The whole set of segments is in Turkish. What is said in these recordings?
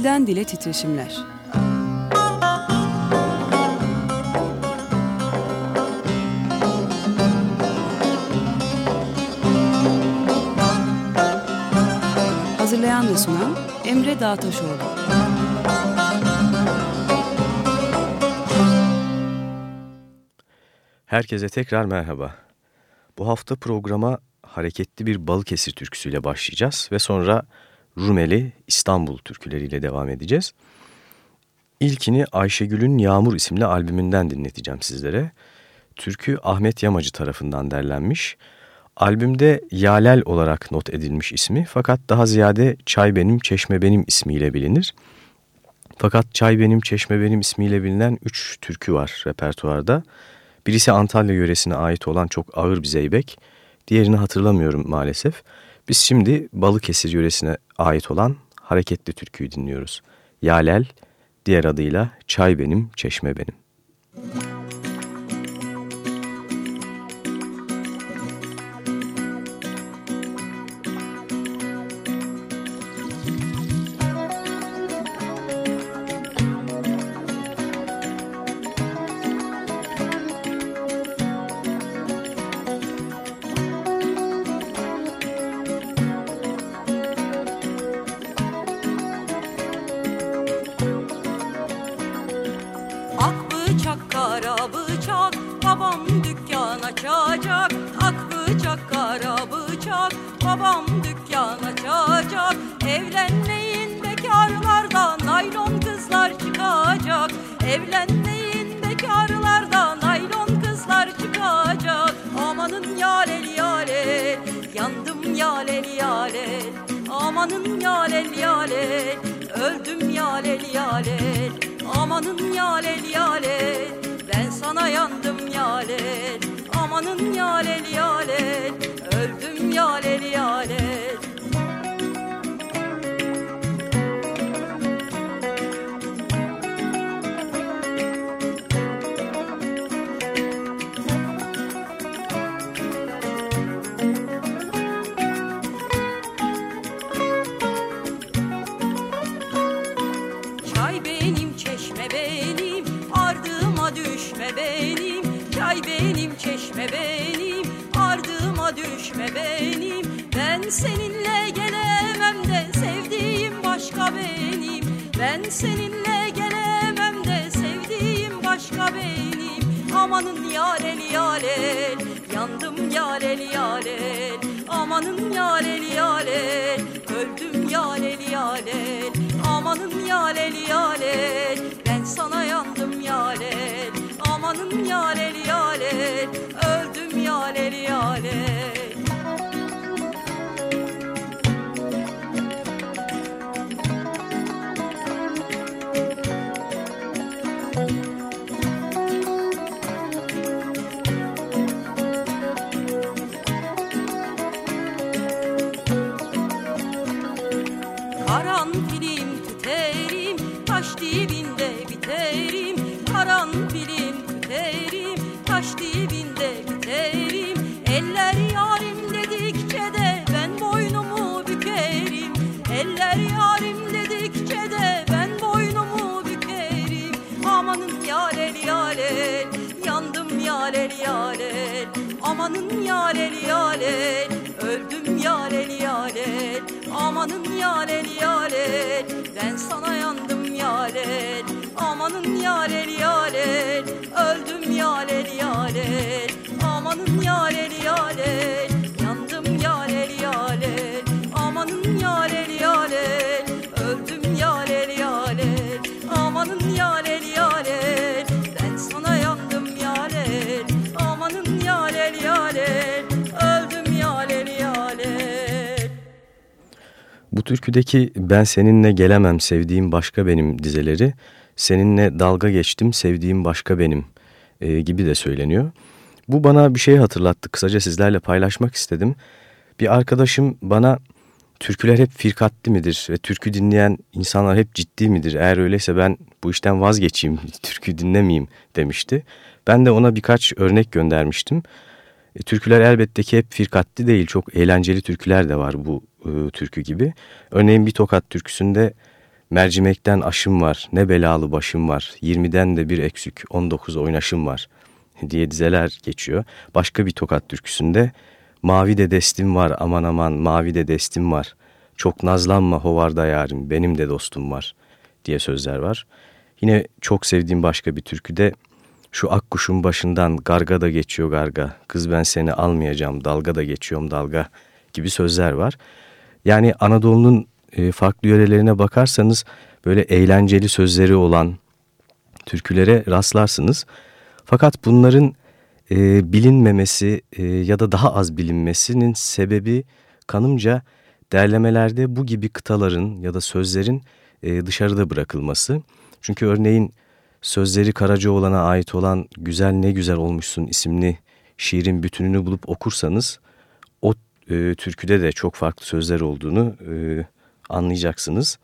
Dilden dile titreşimler. Hazırlayan ve sunan Emre Dağtaşoğlu. Herkese tekrar merhaba. Bu hafta programa hareketli bir Balıkesir türküsüyle başlayacağız ve sonra Rumeli İstanbul türküleriyle devam edeceğiz. İlkini Ayşegül'ün Yağmur isimli albümünden dinleteceğim sizlere. Türkü Ahmet Yamacı tarafından derlenmiş. Albümde Yalel olarak not edilmiş ismi fakat daha ziyade Çay Benim Çeşme Benim ismiyle bilinir. Fakat Çay Benim Çeşme Benim ismiyle bilinen üç türkü var repertuarda. Birisi Antalya yöresine ait olan çok ağır bir zeybek, diğerini hatırlamıyorum maalesef. Biz şimdi Balıkesir yöresine ait olan hareketli türküyü dinliyoruz. Yalel, diğer adıyla Çay Benim, Çeşme Benim. Müzik kaçacak Ak bıçak kara bıçak. Babam dükkan açacak Evlenmeyin bekarlardan Naylon kızlar çıkacak. Evlenmeyin bekarlardan Naylon kızlar çıkacak. Amanın yalel yalel Yandım yalel yalel Amanın yalel yalel Öldüm yalel yalel Amanın yalel yalel ben sana yandım yalel seninle seninle gelemem de sevdiğim başka benim. Amanın yarel yarel yandım yarel yarel Amanın yarel yarel öldüm yarel yarel Amanın yarel yarel ben sana yandım yarel Amanın yarel yarel Amanın yarel yarel Öldüm yarel yarel Amanın yarel yarel Ben sana yandım yarel Amanın yarel yarel Öldüm yarel yarel Amanın yarel yarel Bu türküdeki ben seninle gelemem sevdiğim başka benim dizeleri seninle dalga geçtim sevdiğim başka benim e, gibi de söyleniyor. Bu bana bir şey hatırlattı kısaca sizlerle paylaşmak istedim. Bir arkadaşım bana türküler hep firkatli midir ve türkü dinleyen insanlar hep ciddi midir? Eğer öyleyse ben bu işten vazgeçeyim, türkü dinlemeyeyim demişti. Ben de ona birkaç örnek göndermiştim. E, türküler elbette ki hep firkatli değil, çok eğlenceli türküler de var bu e, türkü gibi. Örneğin bir tokat türküsünde Mercimekten aşım var, ne belalı başım var, 20'den de bir eksik, 19 oynaşım var diye dizeler geçiyor. Başka bir tokat türküsünde mavi de destim var aman aman mavi de destim var. Çok nazlanma hovarda yarim benim de dostum var diye sözler var. Yine çok sevdiğim başka bir türküde şu akkuşun başından garga da geçiyor garga, kız ben seni almayacağım dalga da geçiyorum dalga gibi sözler var. Yani Anadolu'nun e, farklı yörelerine bakarsanız böyle eğlenceli sözleri olan türkülere rastlarsınız. Fakat bunların e, bilinmemesi e, ya da daha az bilinmesinin sebebi kanımca derlemelerde bu gibi kıtaların ya da sözlerin e, dışarıda bırakılması. Çünkü örneğin sözleri Karacaoğlan'a ait olan Güzel Ne Güzel Olmuşsun isimli şiirin bütününü bulup okursanız o e, türküde de çok farklı sözler olduğunu e, anlayacaksınız.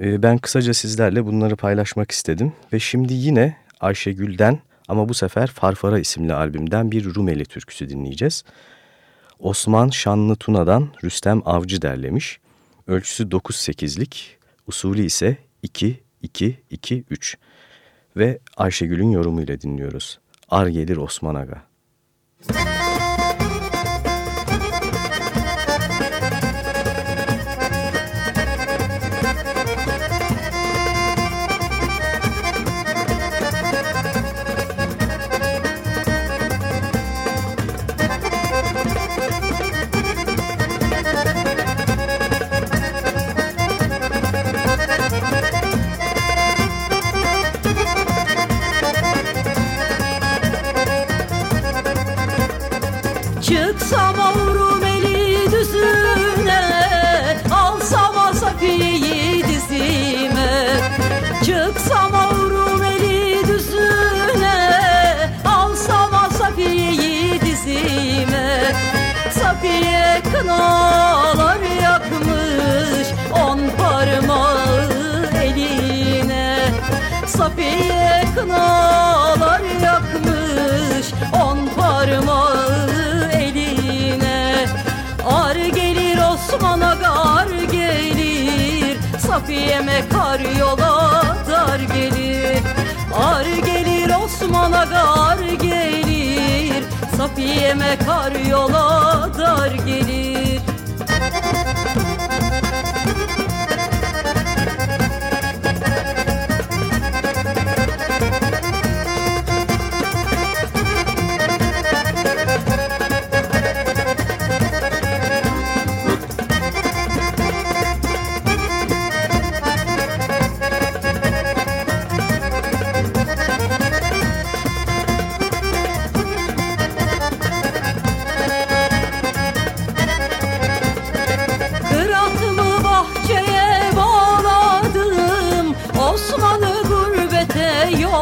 E, ben kısaca sizlerle bunları paylaşmak istedim ve şimdi yine Ayşegül'den ama bu sefer Farfara isimli albümden bir Rumeli türküsü dinleyeceğiz. Osman Şanlı Tuna'dan Rüstem Avcı derlemiş. Ölçüsü 9-8'lik, usulü ise 2-2-2-3 ve Ayşegül'ün yorumuyla dinliyoruz. Ar gelir Osman Aga. Müzik Safiye'me kar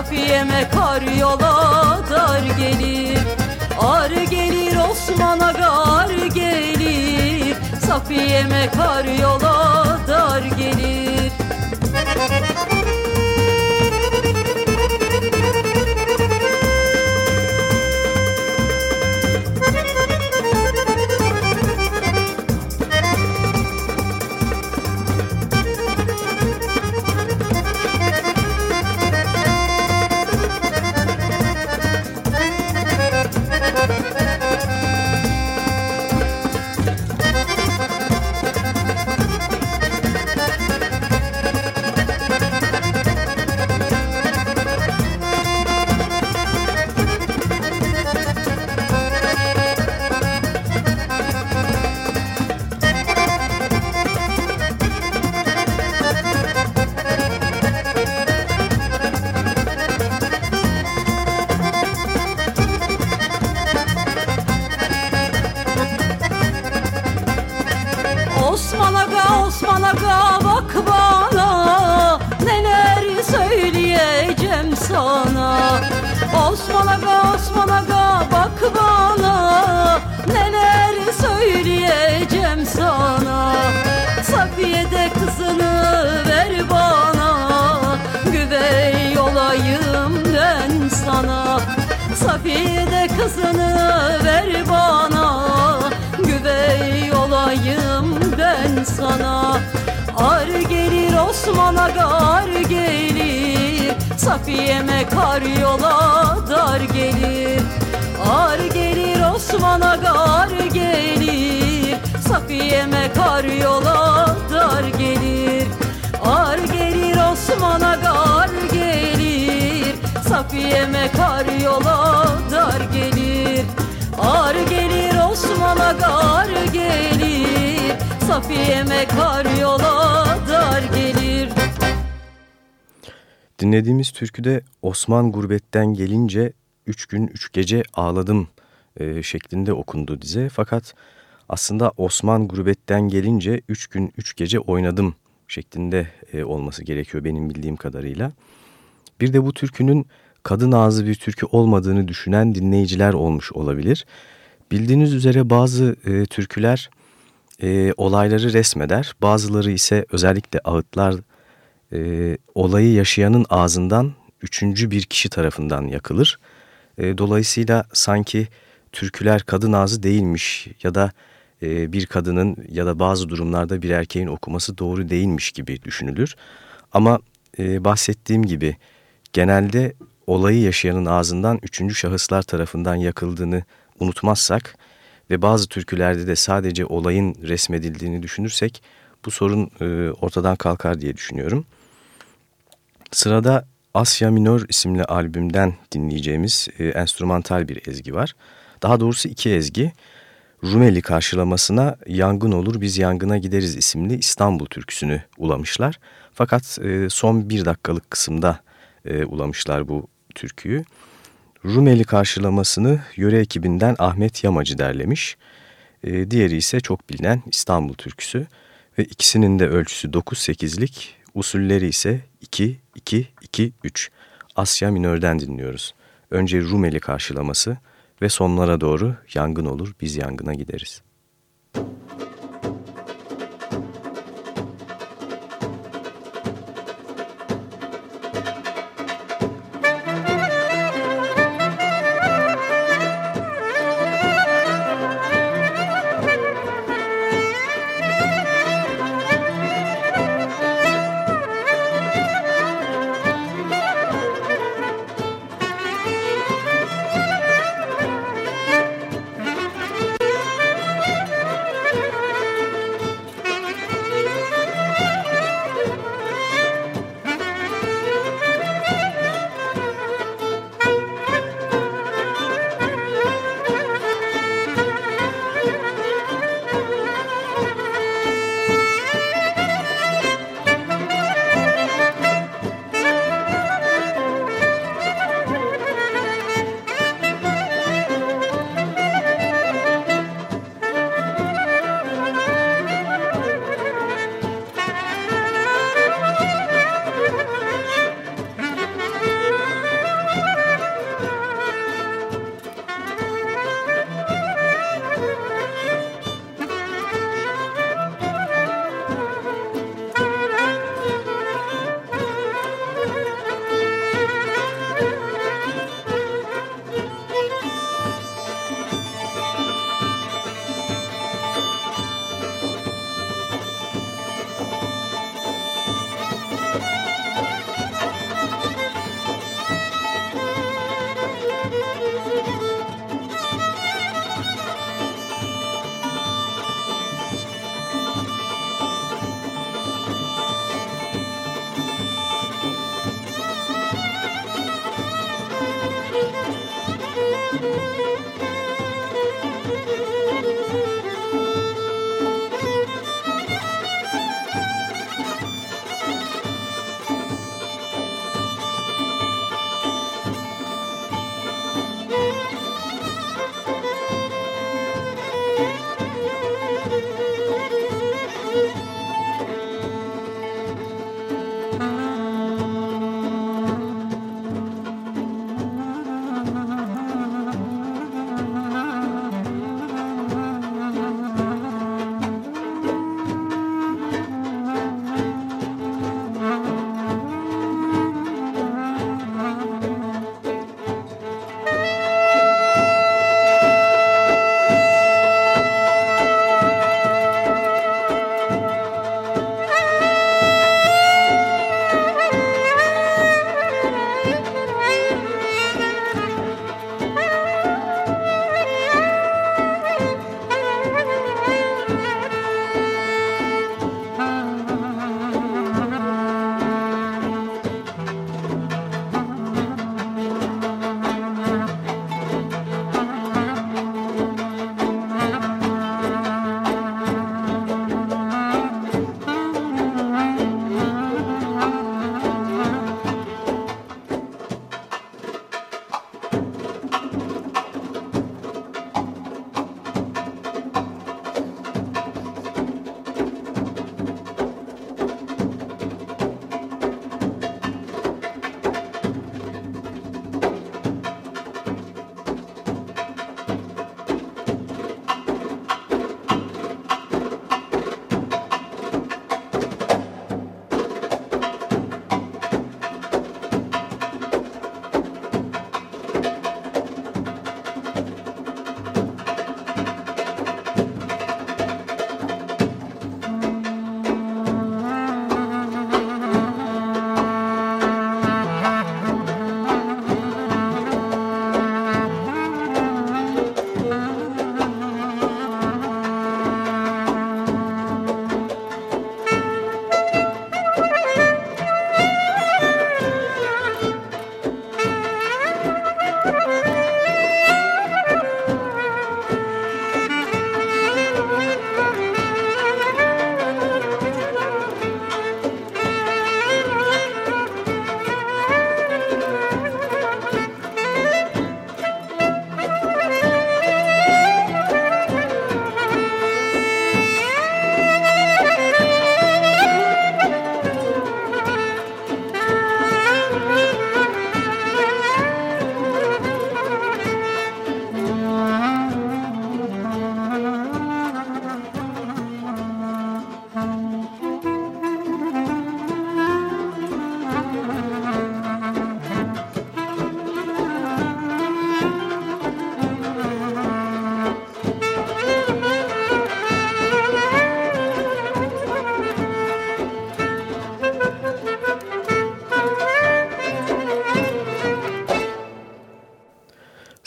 gelir Safiye'me kar yola dar gelir. Ar gelir Osman'a gar gelir. Safiye'me kar yola dar gelir Baka bak bana neler söyleyeceğim sana. Osman Aga Osman Aga bak bana neler söyleyeceğim sana. Safiye'de kızını ver bana güvey olayım ben sana. Safiye'de kızını ver bana güvey olayım ben sana. Ar gelir Osman Aga ar gelir. Safiye'me kar yola dar gelir. Ar gelir Osman Aga ar gelir. Safiye'me kar yola dar gelir. Ar gelir Osman Aga ar gelir. Safiye'me kar yola dar gelir. Ar gelir Osman Aga ar gelir Safiye'me kar yola dar gelir Dinlediğimiz türküde Osman gurbetten gelince üç gün üç gece ağladım e, şeklinde okundu dize. Fakat aslında Osman gurbetten gelince üç gün üç gece oynadım şeklinde e, olması gerekiyor benim bildiğim kadarıyla. Bir de bu türkünün kadın ağzı bir türkü olmadığını düşünen dinleyiciler olmuş olabilir. Bildiğiniz üzere bazı e, türküler e, olayları resmeder, bazıları ise özellikle ağıtlar e, olayı yaşayanın ağzından üçüncü bir kişi tarafından yakılır. E, dolayısıyla sanki türküler kadın ağzı değilmiş ya da e, bir kadının ya da bazı durumlarda bir erkeğin okuması doğru değilmiş gibi düşünülür. Ama e, bahsettiğim gibi genelde olayı yaşayanın ağzından üçüncü şahıslar tarafından yakıldığını unutmazsak ve bazı türkülerde de sadece olayın resmedildiğini düşünürsek bu sorun e, ortadan kalkar diye düşünüyorum. Sırada Asya Minör isimli albümden dinleyeceğimiz e, enstrümantal bir ezgi var. Daha doğrusu iki ezgi. Rumeli karşılamasına Yangın Olur Biz Yangına Gideriz isimli İstanbul türküsünü ulamışlar. Fakat e, son bir dakikalık kısımda e, ulamışlar bu türküyü. Rumeli karşılamasını yöre ekibinden Ahmet Yamacı derlemiş. E, diğeri ise çok bilinen İstanbul türküsü ve ikisinin de ölçüsü 9-8'lik, usulleri ise 2-2-2-3. Asya minörden dinliyoruz. Önce Rumeli karşılaması ve sonlara doğru yangın olur biz yangına gideriz.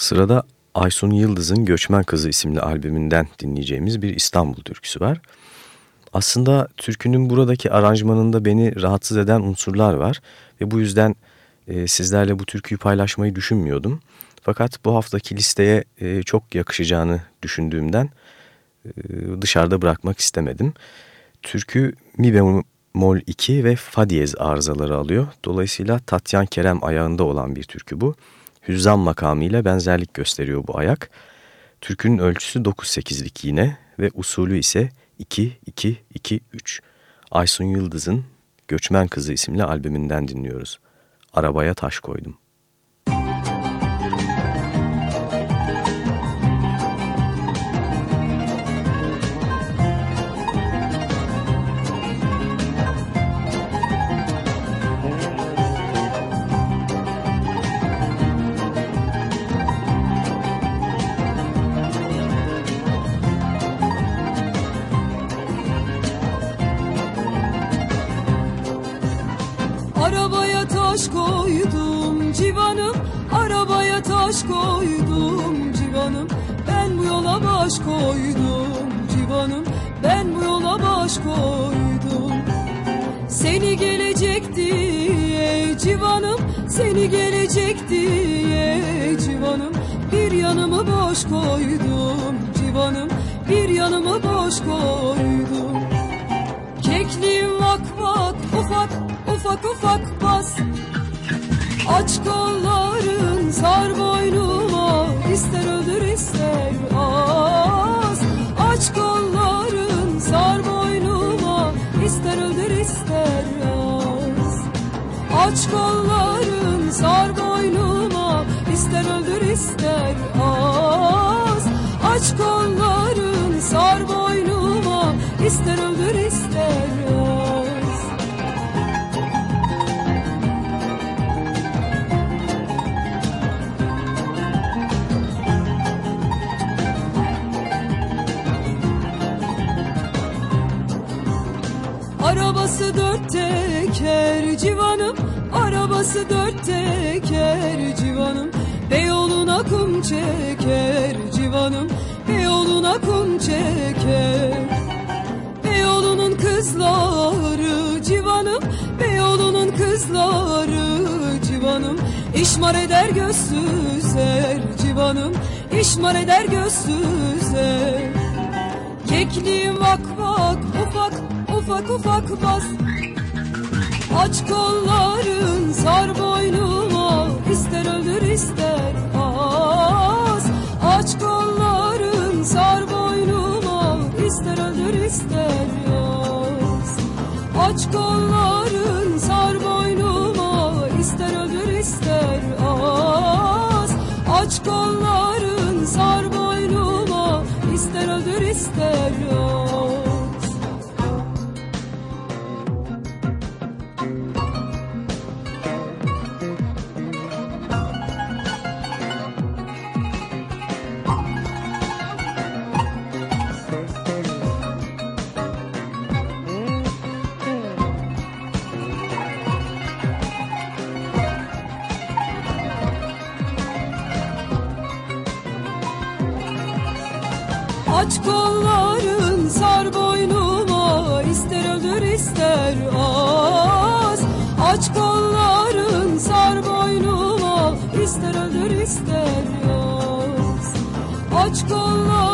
Sırada Aysun Yıldız'ın Göçmen Kızı isimli albümünden dinleyeceğimiz bir İstanbul türküsü var. Aslında türkünün buradaki aranjmanında beni rahatsız eden unsurlar var ve bu yüzden e, sizlerle bu türküyü paylaşmayı düşünmüyordum. Fakat bu haftaki listeye e, çok yakışacağını düşündüğümden e, dışarıda bırakmak istemedim. Türkü mi bemol 2 ve fa diyez arızaları alıyor. Dolayısıyla Tatyan Kerem ayağında olan bir türkü bu. Hüzzam makamıyla benzerlik gösteriyor bu ayak. Türkünün ölçüsü 9-8'lik yine ve usulü ise 2-2-2-3. Aysun Yıldız'ın Göçmen Kızı isimli albümünden dinliyoruz. Arabaya taş koydum. Civanım Seni gelecek diye civanım. Bir yanımı boş koydum civanım Bir yanımı boş koydum. Kekliğim vak vak ufak ufak ufak bas. Aç kolların sar boynuma Aç kolların sar boynuma ister öldür ister az Aç kolların sar boynuma ister öldür ister Arabası dört teker civanım Arabası dört teker civanım. Beyoğlu'na kum çeker civanım. Beyoğlu'na kum çeker. Beyoğlu'nun kızları civanım. Beyoğlu'nun kızları civanım. İşmar eder göz süzer civanım. İşmar eder göz süzer. Kekliğim vak vak ufak ufak ufak bas Aç kolların sar boynuma ister öldür ister az Aç kolların sar boynuma ister öldür ister yaz Aç kolların sar boynuma ister öldür ister az Aç kolların Aç kolların sar boynuma ister öldür ister yaz. Aç kolların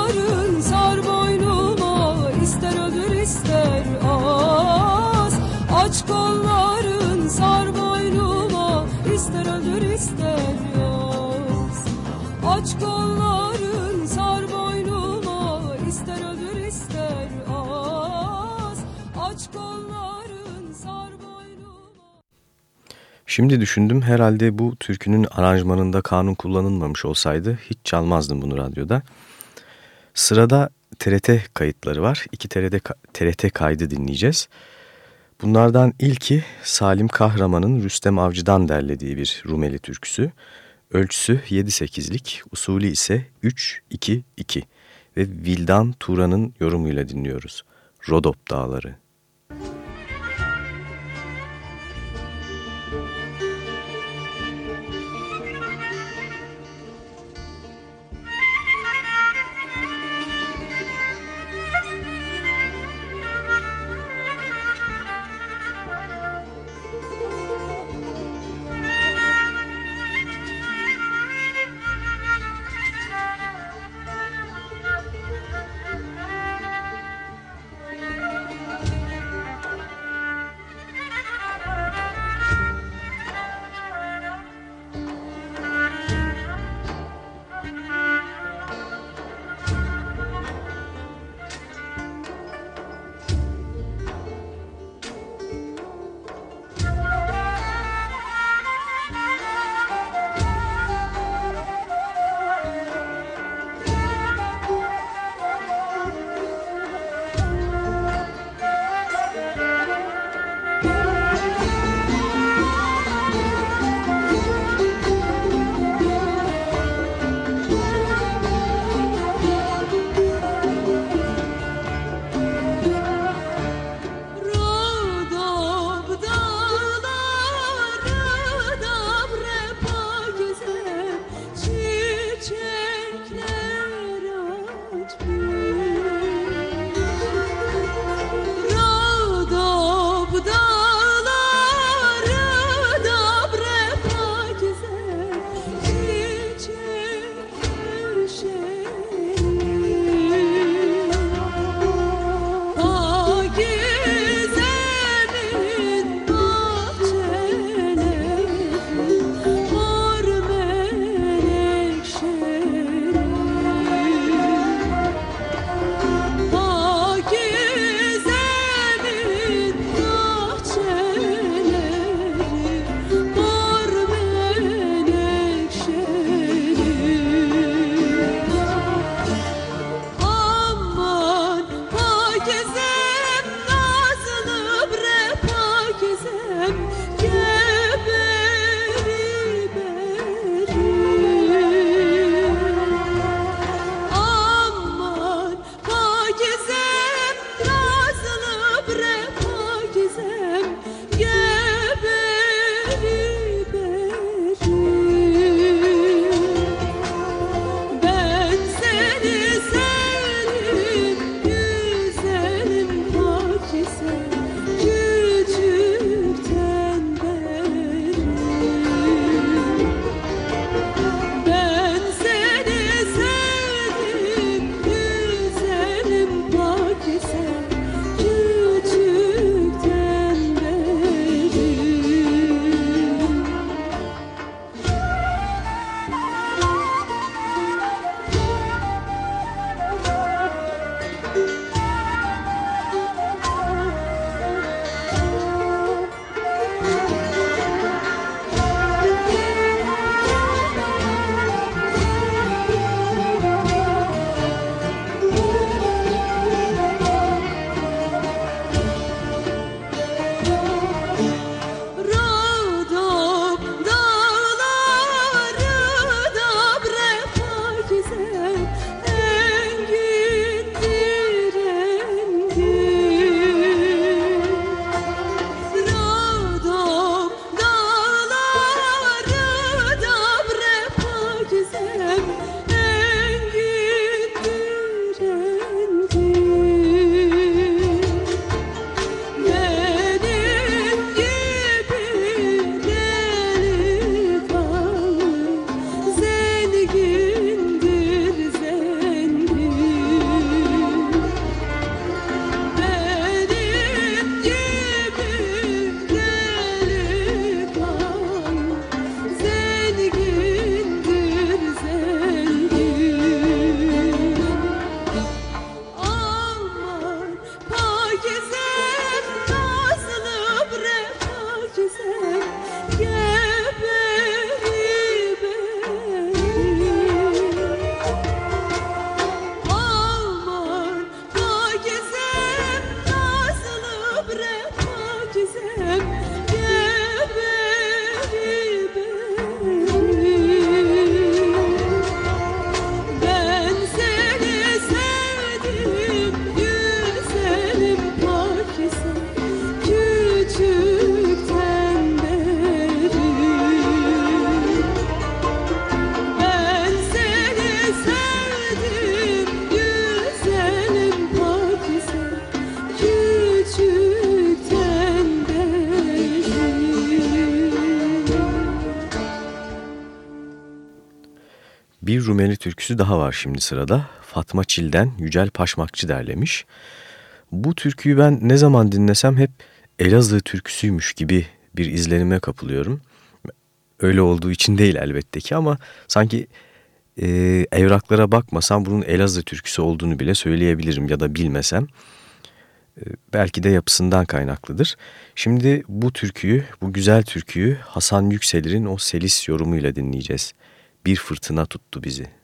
Şimdi düşündüm herhalde bu türkünün aranjmanında kanun kullanılmamış olsaydı hiç çalmazdım bunu radyoda. Sırada TRT kayıtları var. İki TRT, TRT kaydı dinleyeceğiz. Bunlardan ilki Salim Kahraman'ın Rüstem Avcı'dan derlediği bir Rumeli türküsü. Ölçüsü 7-8'lik, usulü ise 3-2-2 ve Vildan Turan'ın yorumuyla dinliyoruz. Rodop Dağları. Rumeli türküsü daha var şimdi sırada. Fatma Çil'den Yücel Paşmakçı derlemiş. Bu türküyü ben ne zaman dinlesem hep Elazığ türküsüymüş gibi bir izlenime kapılıyorum. Öyle olduğu için değil elbette ki ama sanki e, evraklara bakmasam bunun Elazığ türküsü olduğunu bile söyleyebilirim ya da bilmesem. E, belki de yapısından kaynaklıdır. Şimdi bu türküyü, bu güzel türküyü Hasan Yükselir'in o selis yorumuyla dinleyeceğiz. Bir fırtına tuttu bizi.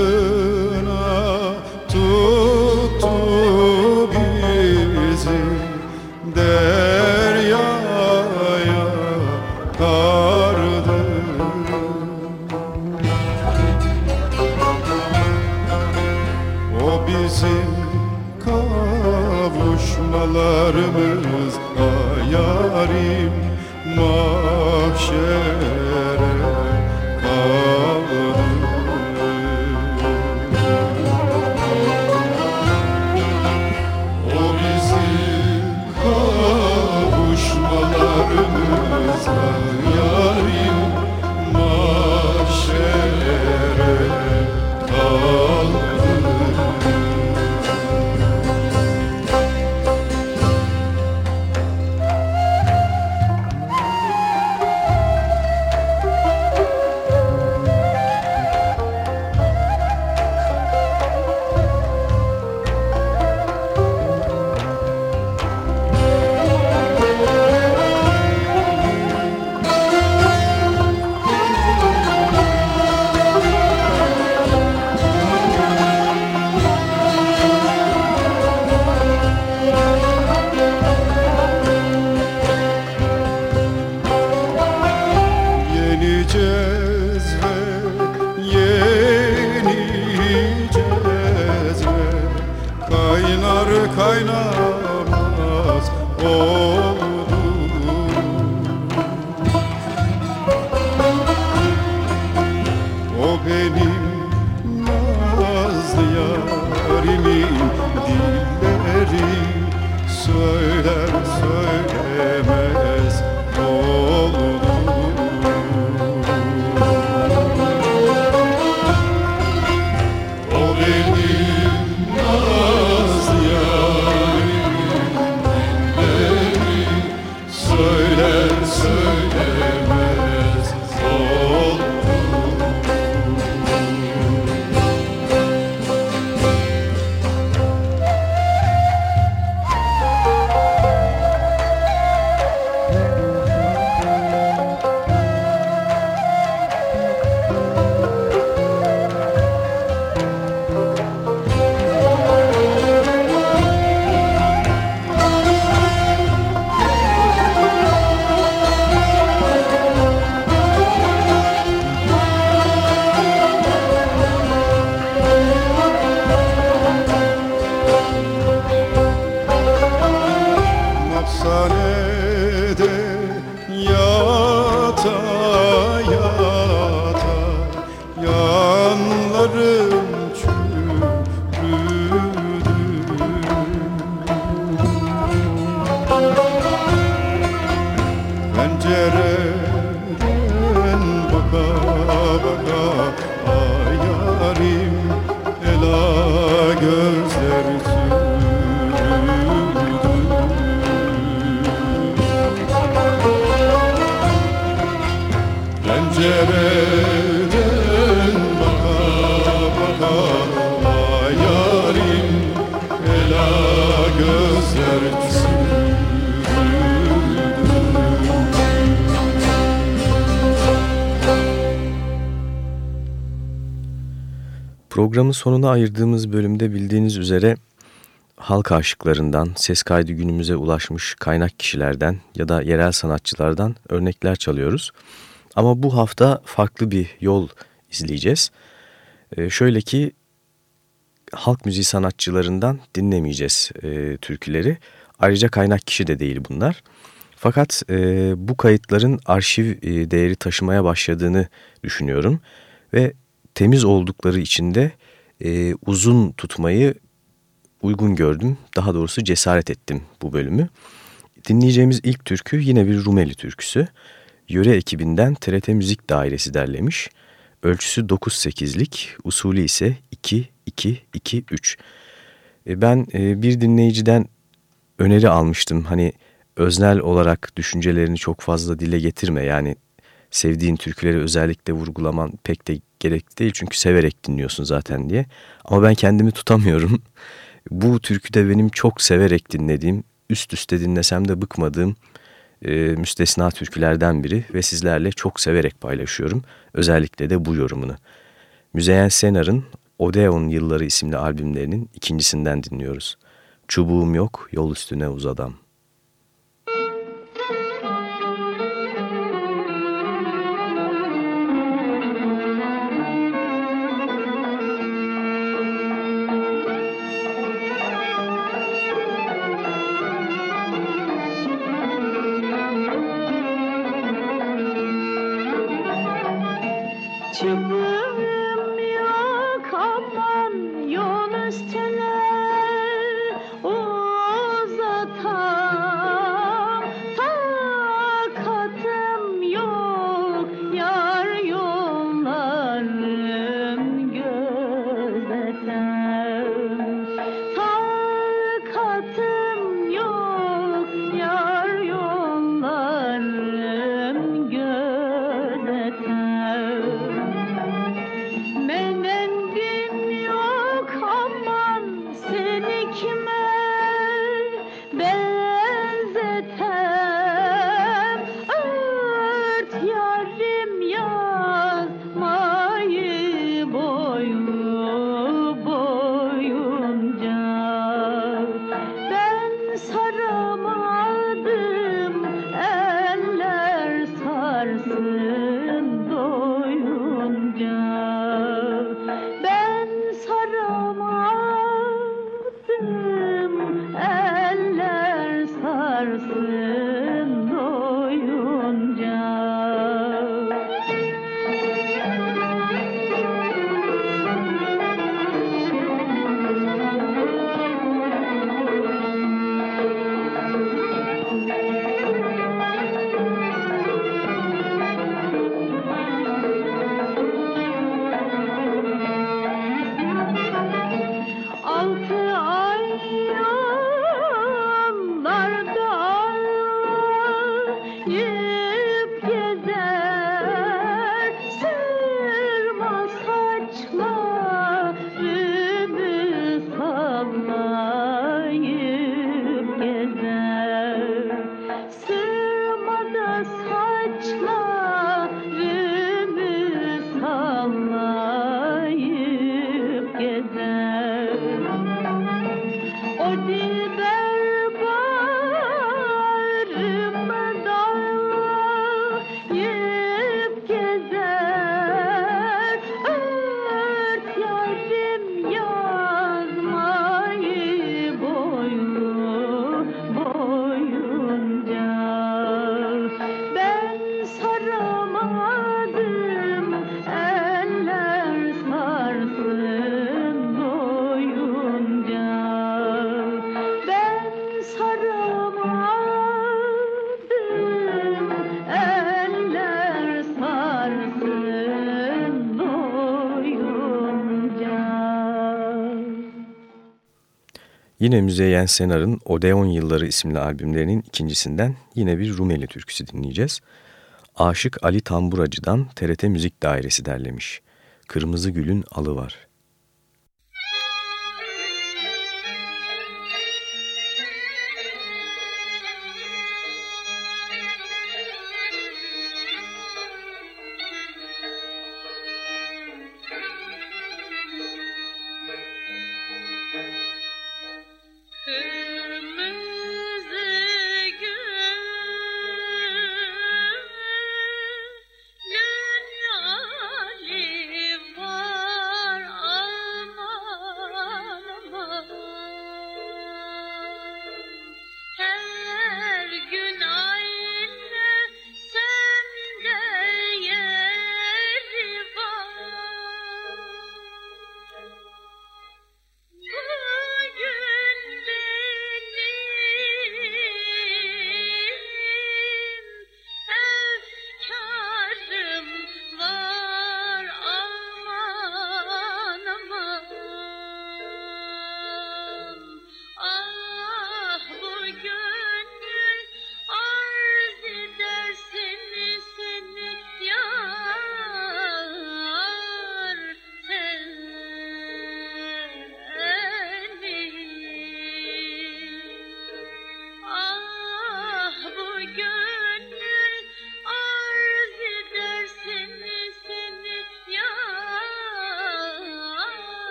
aşkına tuttu bizi deryaya kardı O bizim kavuşmalarımız ayarim mahşer. benim nazlı yarimin dilleri söyle Programın sonuna ayırdığımız bölümde bildiğiniz üzere halk aşıklarından, ses kaydı günümüze ulaşmış kaynak kişilerden ya da yerel sanatçılardan örnekler çalıyoruz. Ama bu hafta farklı bir yol izleyeceğiz. Ee, şöyle ki halk müziği sanatçılarından dinlemeyeceğiz e, türküleri. Ayrıca kaynak kişi de değil bunlar. Fakat e, bu kayıtların arşiv e, değeri taşımaya başladığını düşünüyorum. Ve temiz oldukları için de e, uzun tutmayı uygun gördüm. Daha doğrusu cesaret ettim bu bölümü. Dinleyeceğimiz ilk türkü yine bir Rumeli türküsü. Yöre ekibinden TRT Müzik Dairesi derlemiş. Ölçüsü 9-8'lik, usulü ise 2-2-2-3. E, ben e, bir dinleyiciden öneri almıştım. Hani öznel olarak düşüncelerini çok fazla dile getirme. Yani sevdiğin türküleri özellikle vurgulaman pek de gerekli değil. Çünkü severek dinliyorsun zaten diye. Ama ben kendimi tutamıyorum. Bu türkü de benim çok severek dinlediğim, üst üste dinlesem de bıkmadığım e, müstesna türkülerden biri ve sizlerle çok severek paylaşıyorum. Özellikle de bu yorumunu. Müzeyyen Senar'ın Odeon Yılları isimli albümlerinin ikincisinden dinliyoruz. Çubuğum yok, yol üstüne uzadam. Yine Müzeyyen Senar'ın Odeon Yılları isimli albümlerinin ikincisinden yine bir Rumeli türküsü dinleyeceğiz. Aşık Ali Tamburacı'dan TRT Müzik Dairesi derlemiş. Kırmızı Gül'ün Alı Var.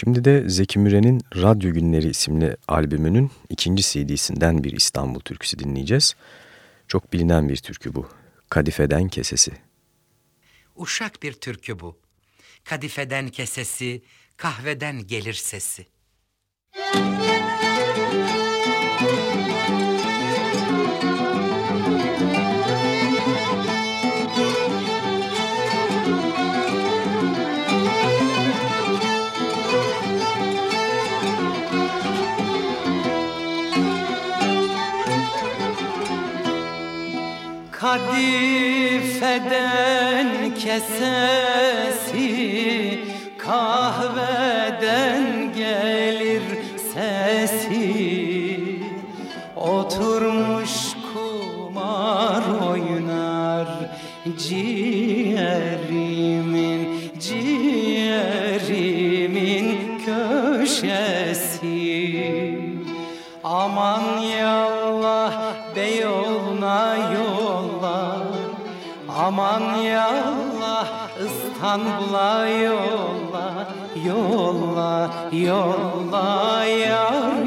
Şimdi de Zeki Müren'in Radyo Günleri isimli albümünün ikinci CD'sinden bir İstanbul türküsü dinleyeceğiz. Çok bilinen bir türkü bu. Kadifeden Kesesi. Uşak bir türkü bu. Kadifeden kesesi, kahveden gelir sesi. Müzik Kadifeden kesesi Kahveden gelir sesi. Oturmuş kumar oynar Ciğerimin, Aman yallah İstanbul'a yolla Yolla, yolla yar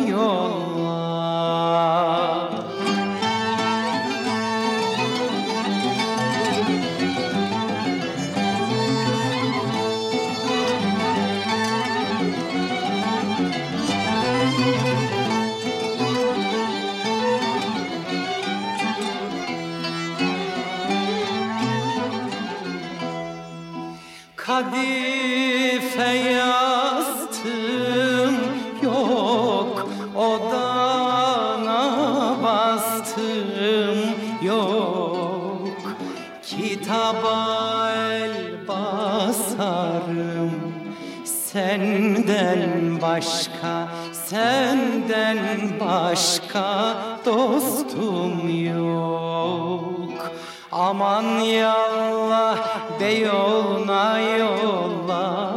Senden başka, senden başka dostum yok. Aman yallah Beyoğlu'na yolla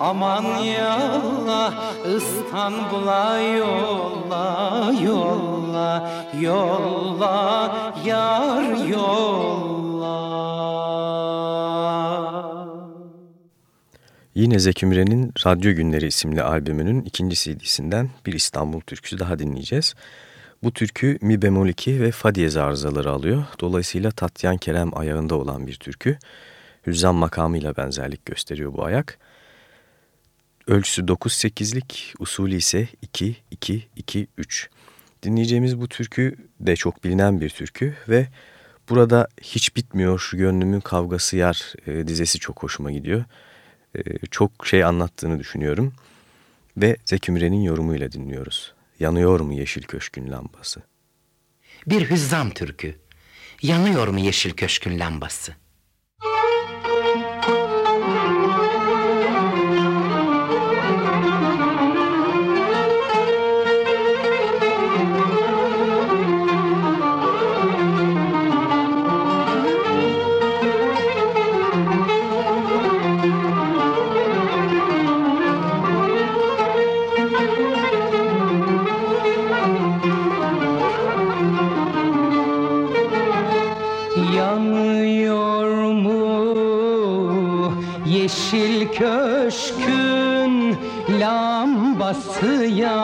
Aman yallah İstanbul'a yolla Yolla, yolla Yar yolla Yine Zeki Müren'in Radyo Günleri isimli albümünün ikinci CD'sinden bir İstanbul türküsü daha dinleyeceğiz. Bu türkü mi bemol 2 ve fa diyez arızaları alıyor. Dolayısıyla Tatyan Kerem ayağında olan bir türkü. Hüzzam makamıyla benzerlik gösteriyor bu ayak. Ölçüsü 9-8'lik, usulü ise 2-2-2-3. Dinleyeceğimiz bu türkü de çok bilinen bir türkü ve burada hiç bitmiyor gönlümün kavgası yer e, dizesi çok hoşuma gidiyor. E, çok şey anlattığını düşünüyorum ve Zeki Müren'in yorumuyla dinliyoruz. Yanıyor mu Yeşil Köşkün lambası? Bir hüzzam türkü. Yanıyor mu Yeşil Köşkün lambası? Köşkün lambası yar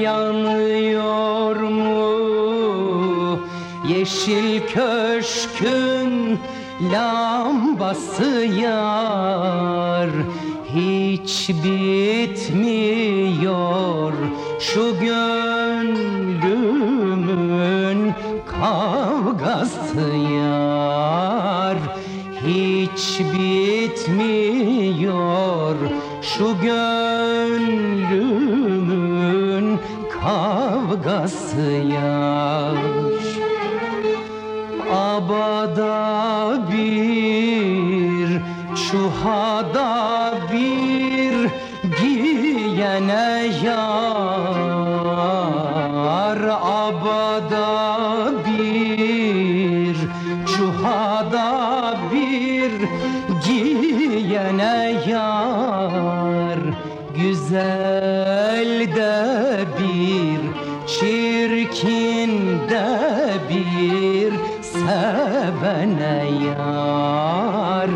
yanıyor mu? Yeşil köşkün lambası yar hiç bitmiyor şu gönlümün kavgası hiç bitmiyor. Şu gönlümün kavgası yar Abada bir, çuhada bir giyene yar sevene yar.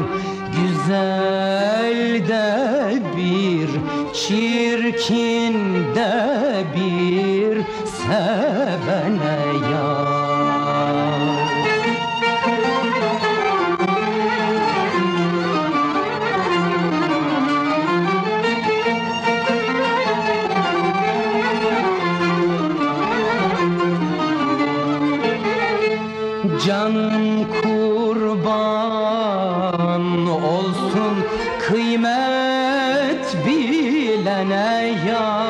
Güzel de bir, çirkin de bir sevene kurban olsun. Kıymet bilene yar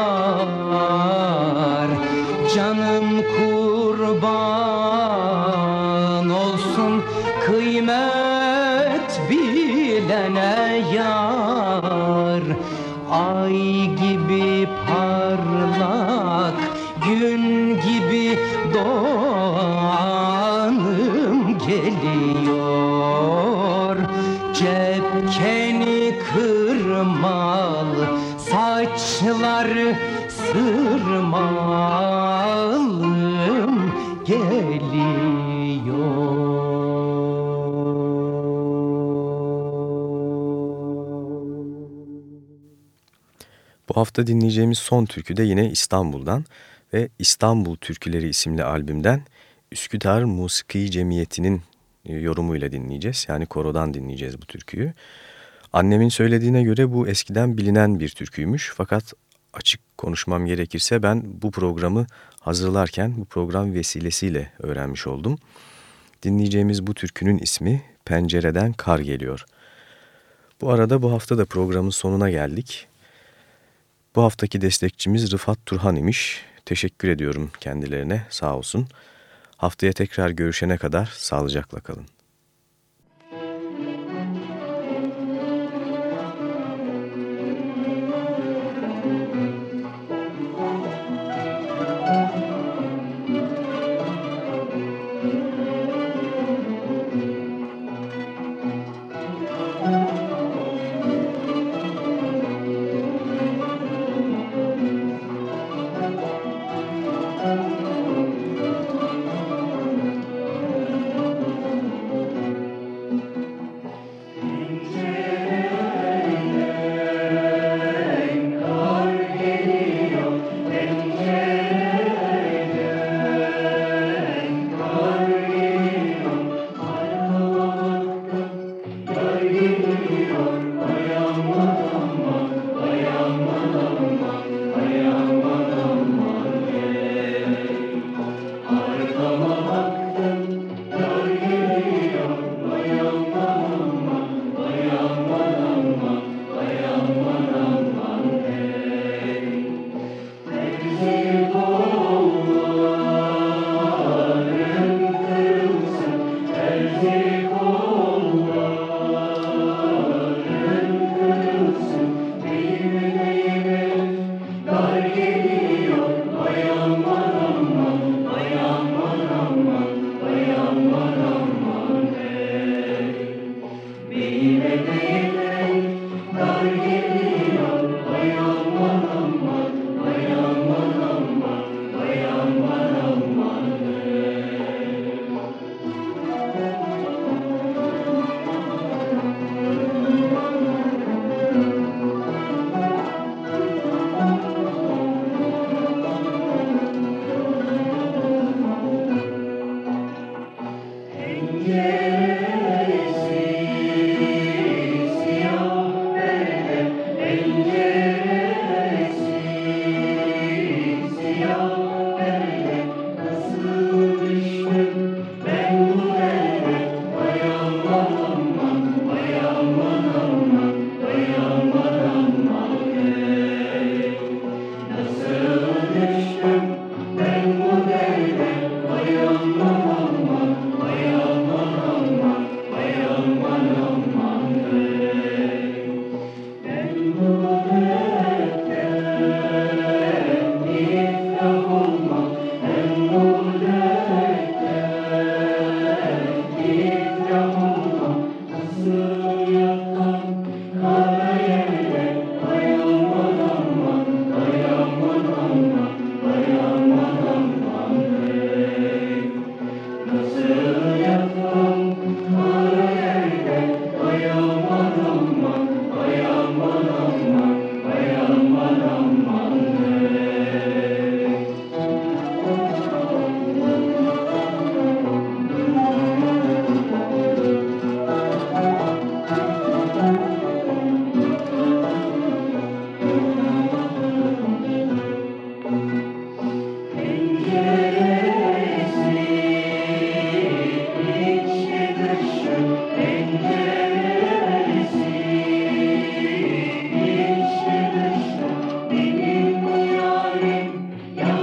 saçları sırmalım geliyor Bu hafta dinleyeceğimiz son türkü de yine İstanbul'dan ve İstanbul Türküleri isimli albümden Üsküdar Musiki Cemiyeti'nin e, yorumuyla dinleyeceğiz. Yani korodan dinleyeceğiz bu türküyü. Annemin söylediğine göre bu eskiden bilinen bir türküymüş. Fakat açık konuşmam gerekirse ben bu programı hazırlarken bu program vesilesiyle öğrenmiş oldum. Dinleyeceğimiz bu türkünün ismi Pencereden Kar Geliyor. Bu arada bu hafta da programın sonuna geldik. Bu haftaki destekçimiz Rıfat Turhan imiş. Teşekkür ediyorum kendilerine sağ olsun. Haftaya tekrar görüşene kadar sağlıcakla kalın.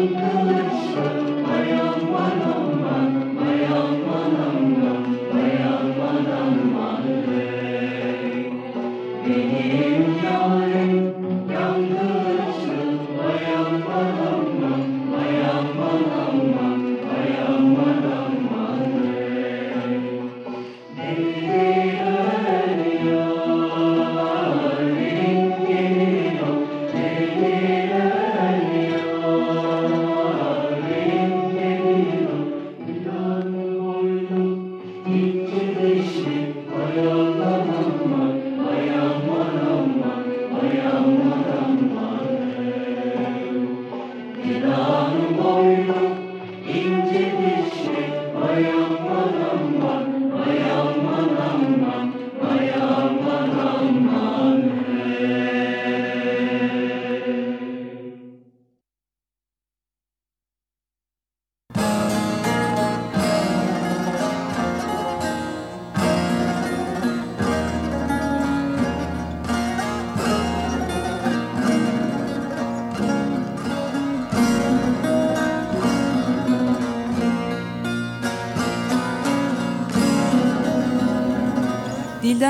Amen.